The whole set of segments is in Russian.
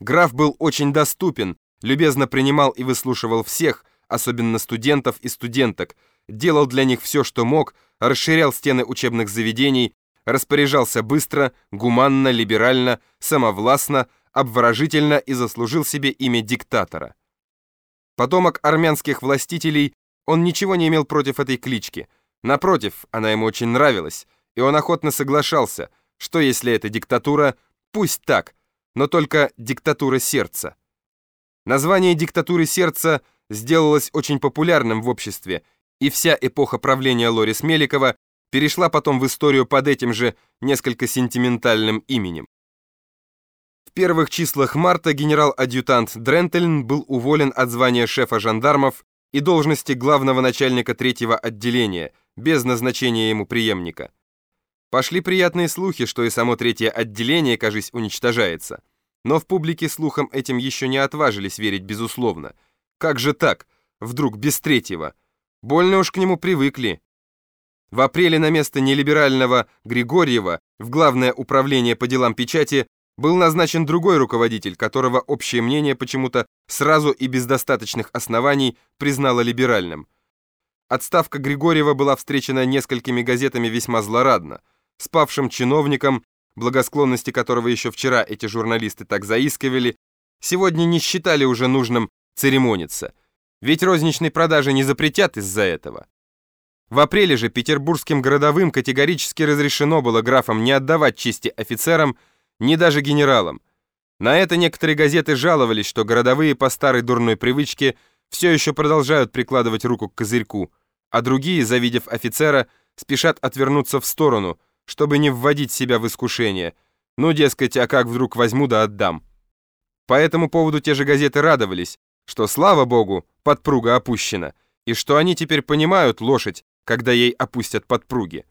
Граф был очень доступен, любезно принимал и выслушивал всех, особенно студентов и студенток, делал для них все, что мог, расширял стены учебных заведений, распоряжался быстро, гуманно, либерально, самовластно, обворожительно и заслужил себе имя диктатора. Потомок армянских властителей, он ничего не имел против этой клички. Напротив, она ему очень нравилась, и он охотно соглашался, что если это диктатура, пусть так, но только диктатура сердца. Название диктатуры сердца сделалось очень популярным в обществе, и вся эпоха правления Лорис Меликова перешла потом в историю под этим же несколько сентиментальным именем. В первых числах марта генерал-адъютант Дрентельн был уволен от звания шефа жандармов и должности главного начальника третьего отделения, без назначения ему преемника. Пошли приятные слухи, что и само третье отделение, кажись, уничтожается. Но в публике слухам этим еще не отважились верить безусловно. Как же так? Вдруг без третьего? Больно уж к нему привыкли. В апреле на место нелиберального Григорьева в Главное управление по делам печати был назначен другой руководитель, которого общее мнение почему-то сразу и без достаточных оснований признало либеральным. Отставка Григорьева была встречена несколькими газетами весьма злорадно – спавшим чиновникам, благосклонности которого еще вчера эти журналисты так заискивали, сегодня не считали уже нужным церемониться. Ведь розничной продажи не запретят из-за этого. В апреле же петербургским городовым категорически разрешено было графам не отдавать чести офицерам, ни даже генералам. На это некоторые газеты жаловались, что городовые по старой дурной привычке все еще продолжают прикладывать руку к козырьку, а другие, завидев офицера, спешат отвернуться в сторону – чтобы не вводить себя в искушение. Ну, дескать, а как вдруг возьму да отдам. По этому поводу те же газеты радовались, что, слава богу, подпруга опущена, и что они теперь понимают лошадь, когда ей опустят подпруги.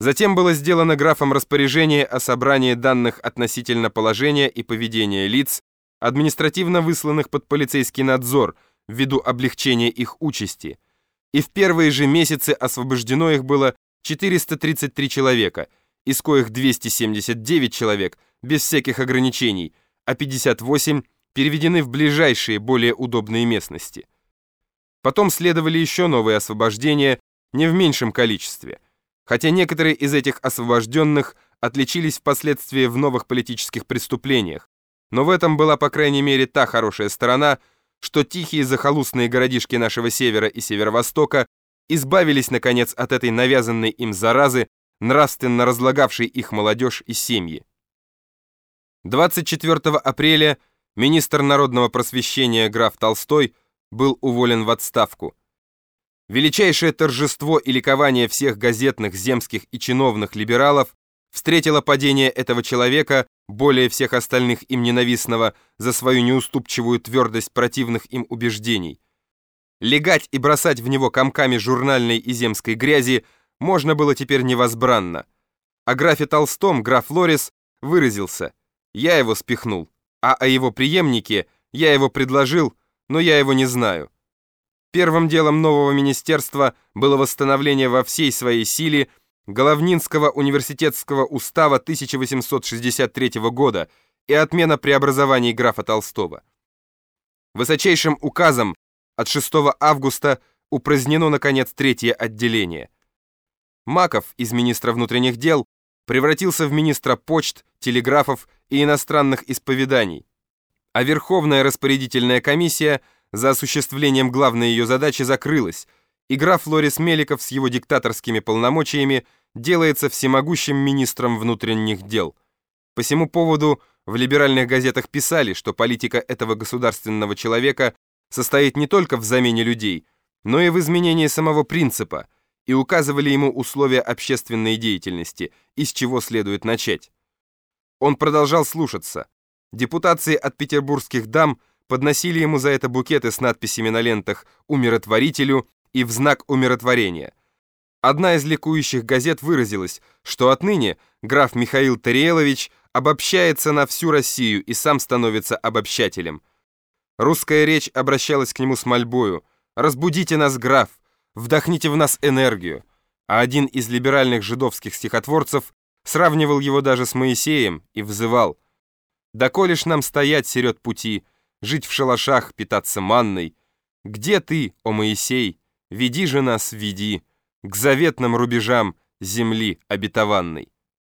Затем было сделано графом распоряжение о собрании данных относительно положения и поведения лиц, административно высланных под полицейский надзор ввиду облегчения их участи, и в первые же месяцы освобождено их было 433 человека, из коих 279 человек без всяких ограничений, а 58 переведены в ближайшие, более удобные местности. Потом следовали еще новые освобождения, не в меньшем количестве, хотя некоторые из этих освобожденных отличились впоследствии в новых политических преступлениях, но в этом была, по крайней мере, та хорошая сторона, что тихие захолустные городишки нашего севера и северо-востока избавились, наконец, от этой навязанной им заразы, нравственно разлагавшей их молодежь и семьи. 24 апреля министр народного просвещения граф Толстой был уволен в отставку. Величайшее торжество и ликование всех газетных, земских и чиновных либералов встретило падение этого человека, более всех остальных им ненавистного, за свою неуступчивую твердость противных им убеждений. Легать и бросать в него комками журнальной и земской грязи можно было теперь невозбранно. О графе Толстом граф Лорис выразился «Я его спихнул», а о его преемнике «Я его предложил, но я его не знаю». Первым делом нового министерства было восстановление во всей своей силе Головнинского университетского устава 1863 года и отмена преобразований графа Толстого. Высочайшим указом от 6 августа упразднено, наконец, третье отделение. Маков из министра внутренних дел превратился в министра почт, телеграфов и иностранных исповеданий, а Верховная распорядительная комиссия за осуществлением главной ее задачи закрылась, и граф Лорис Меликов с его диктаторскими полномочиями делается всемогущим министром внутренних дел. По всему поводу в либеральных газетах писали, что политика этого государственного человека состоит не только в замене людей, но и в изменении самого принципа, и указывали ему условия общественной деятельности, из чего следует начать. Он продолжал слушаться. Депутации от петербургских дам подносили ему за это букеты с надписями на лентах «Умиротворителю» и «В знак умиротворения». Одна из ликующих газет выразилась, что отныне граф Михаил Тариелович обобщается на всю Россию и сам становится обобщателем – Русская речь обращалась к нему с мольбою «Разбудите нас, граф! Вдохните в нас энергию!» А один из либеральных жидовских стихотворцев сравнивал его даже с Моисеем и взывал Доколе ж нам стоять серед пути, жить в шалашах, питаться манной? Где ты, о Моисей? Веди же нас, веди, к заветным рубежам земли обетованной.